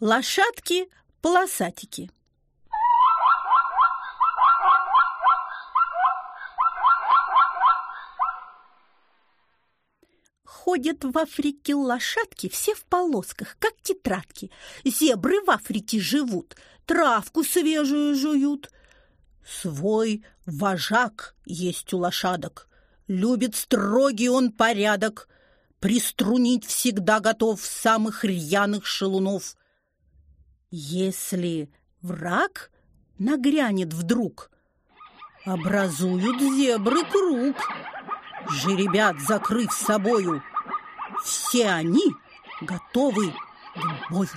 Лошадки-полосатики. Ходят в Африке лошадки все в полосках, как тетрадки. Зебры в Африке живут, травку свежую жуют. Свой вожак есть у лошадок. Любит строгий он порядок. Приструнить всегда готов самых рьяных шелунов. Если враг нагрянет вдруг, образуют зебры круг. Жеребят закрыв собою, все они готовы к бою.